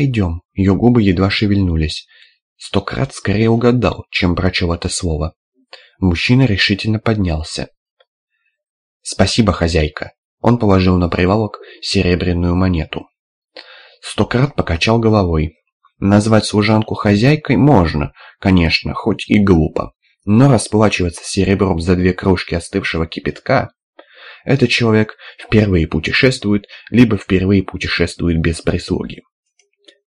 пойдем». Ее губы едва шевельнулись. Стократ скорее угадал, чем прочел это слово. Мужчина решительно поднялся. «Спасибо, хозяйка». Он положил на прилавок серебряную монету. Стократ покачал головой. Назвать служанку хозяйкой можно, конечно, хоть и глупо. Но расплачиваться серебром за две кружки остывшего кипятка... Этот человек впервые путешествует, либо впервые путешествует без прислуги.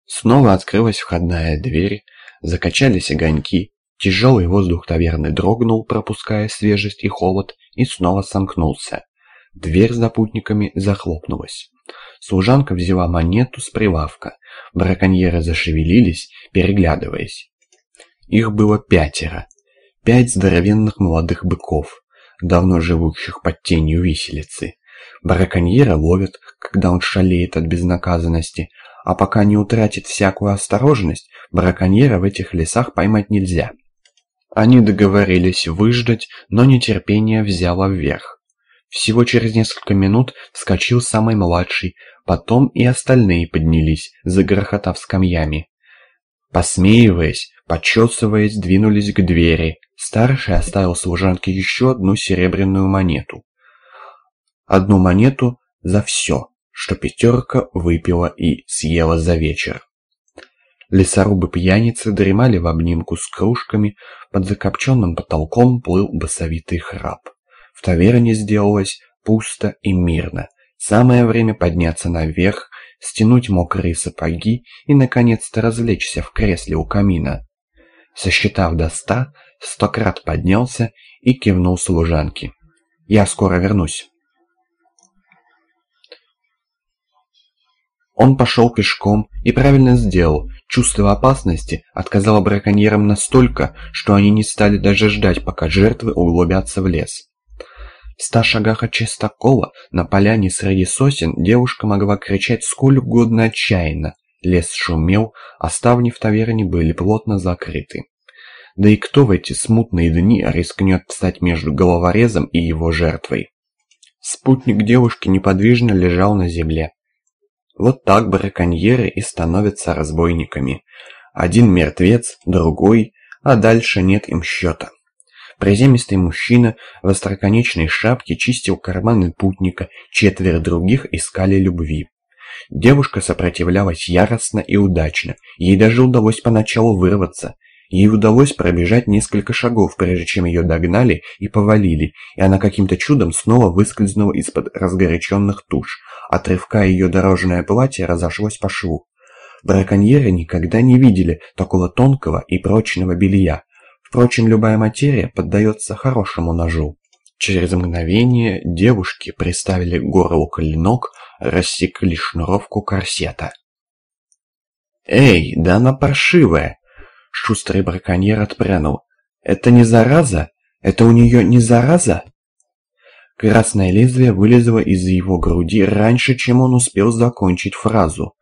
Снова открылась входная дверь, закачались огоньки, тяжелый воздух таверны дрогнул, пропуская свежесть и холод, и снова сомкнулся. Дверь с запутниками захлопнулась. Служанка взяла монету с прилавка. Браконьеры зашевелились, переглядываясь. Их было пятеро. Пять здоровенных молодых быков, давно живущих под тенью виселицы. Браконьера ловят, когда он шалеет от безнаказанности, а пока не утратит всякую осторожность, браконьера в этих лесах поймать нельзя. Они договорились выждать, но нетерпение взяло вверх. Всего через несколько минут вскочил самый младший, потом и остальные поднялись, загрохотав скамьями. Посмеиваясь, почесываясь, двинулись к двери. Старший оставил служанке еще одну серебряную монету. Одну монету за все, что пятерка выпила и съела за вечер. Лесорубы-пьяницы дремали в обнимку с кружками, под закопченным потолком плыл басовитый храп. В таверне сделалось пусто и мирно. Самое время подняться наверх, стянуть мокрые сапоги и, наконец-то, развлечься в кресле у камина. Сосчитав до ста, стократ поднялся и кивнул служанке. «Я скоро вернусь». Он пошел пешком и правильно сделал. Чувство опасности отказало браконьерам настолько, что они не стали даже ждать, пока жертвы углубятся в лес. В ста шагах от Чистокола, на поляне среди сосен, девушка могла кричать сколь угодно отчаянно. Лес шумел, а ставни в таверне были плотно закрыты. Да и кто в эти смутные дни рискнет встать между головорезом и его жертвой? Спутник девушки неподвижно лежал на земле. Вот так браконьеры и становятся разбойниками. Один мертвец, другой, а дальше нет им счета. Приземистый мужчина в остроконечной шапке чистил карманы путника, четверо других искали любви. Девушка сопротивлялась яростно и удачно, ей даже удалось поначалу вырваться. Ей удалось пробежать несколько шагов, прежде чем ее догнали и повалили, и она каким-то чудом снова выскользнула из-под разгоряченных туш. От рывка ее дорожное платье разошлось по шву. Браконьеры никогда не видели такого тонкого и прочного белья. Впрочем, любая материя поддается хорошему ножу. Через мгновение девушки приставили к горлу клинок, рассекли шнуровку корсета. «Эй, да она паршивая!» Шустрый браконьер отпрянул. «Это не зараза? Это у нее не зараза?» Красное лезвие вылезло из его груди раньше, чем он успел закончить фразу.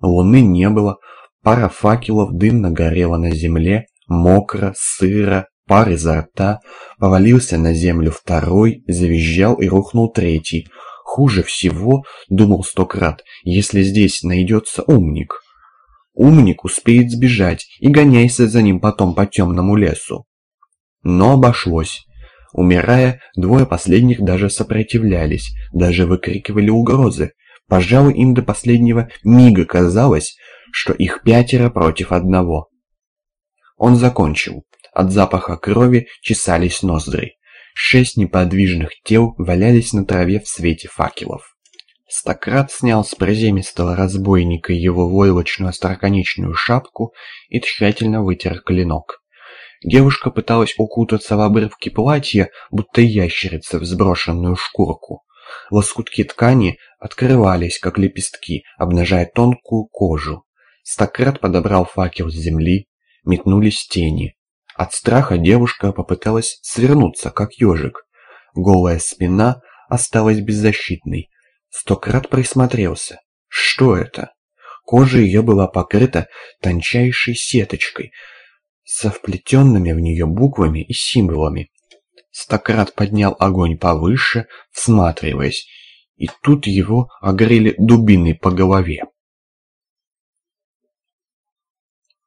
Луны не было, пара факелов дымно горела на земле, Мокро, сыро, пар изо рта, повалился на землю второй, завизжал и рухнул третий. Хуже всего, думал стократ, если здесь найдется умник. Умник успеет сбежать и гоняйся за ним потом по темному лесу. Но обошлось. Умирая, двое последних даже сопротивлялись, даже выкрикивали угрозы. Пожалуй, им до последнего мига казалось, что их пятеро против одного. Он закончил. От запаха крови чесались ноздри. Шесть неподвижных тел валялись на траве в свете факелов. Стократ снял с приземистого разбойника его войлочную остроконечную шапку и тщательно вытер клинок. Девушка пыталась укутаться в обрывки платья, будто ящерица в сброшенную шкурку. Лоскутки ткани открывались, как лепестки, обнажая тонкую кожу. Стократ подобрал факел с земли, метнулись тени. От страха девушка попыталась свернуться, как ежик. Голая спина осталась беззащитной. Стократ присмотрелся. Что это? Кожа ее была покрыта тончайшей сеточкой, со вплетенными в нее буквами и символами. Стократ поднял огонь повыше, всматриваясь, и тут его огрели дубиной по голове.